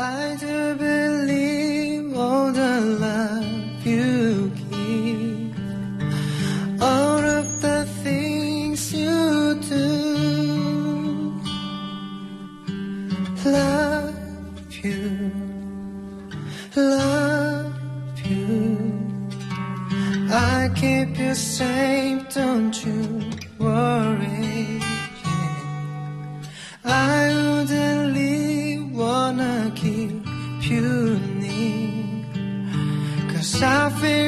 I do believe all the love you give, all of the things you do. Love you, love you. I keep you safe, don't you? 길 퓨니 Cause I feel